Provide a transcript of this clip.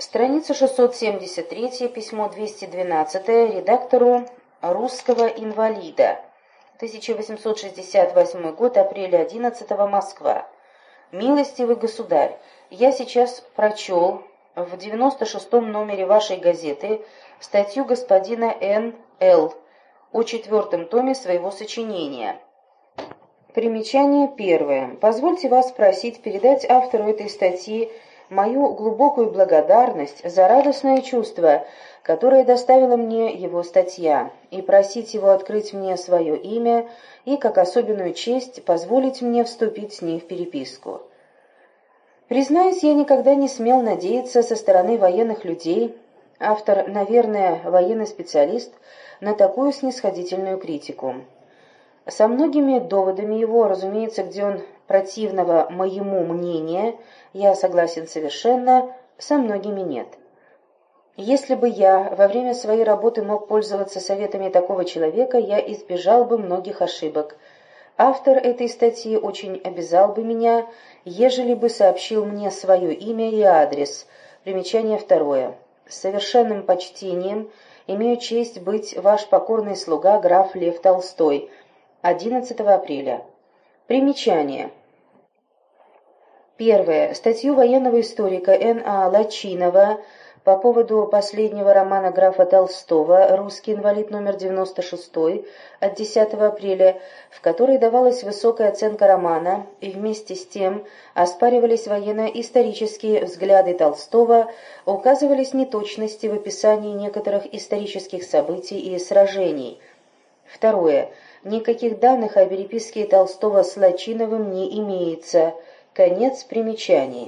Страница 673, письмо 212 редактору «Русского инвалида». 1868 год, апреля 11 Москва. «Милостивый государь, я сейчас прочел в 96-м номере вашей газеты статью господина Н. Л. о четвертом томе своего сочинения». Примечание первое. Позвольте вас просить передать автору этой статьи мою глубокую благодарность за радостное чувство, которое доставила мне его статья, и просить его открыть мне свое имя и, как особенную честь, позволить мне вступить с ней в переписку. Признаюсь, я никогда не смел надеяться со стороны военных людей, автор, наверное, военный специалист, на такую снисходительную критику. Со многими доводами его, разумеется, где он противного моему мнения, я согласен совершенно, со многими нет. Если бы я во время своей работы мог пользоваться советами такого человека, я избежал бы многих ошибок. Автор этой статьи очень обязал бы меня, ежели бы сообщил мне свое имя и адрес. Примечание второе. С совершенным почтением имею честь быть ваш покорный слуга граф Лев Толстой. 11 апреля. Примечание. Первое. Статью военного историка Н.А. Лачинова по поводу последнего романа графа Толстого «Русский инвалид номер 96» от 10 апреля, в которой давалась высокая оценка романа и вместе с тем оспаривались военно-исторические взгляды Толстого, указывались неточности в описании некоторых исторических событий и сражений. Второе. Никаких данных о переписке Толстого с Лачиновым не имеется – Конец примечаний.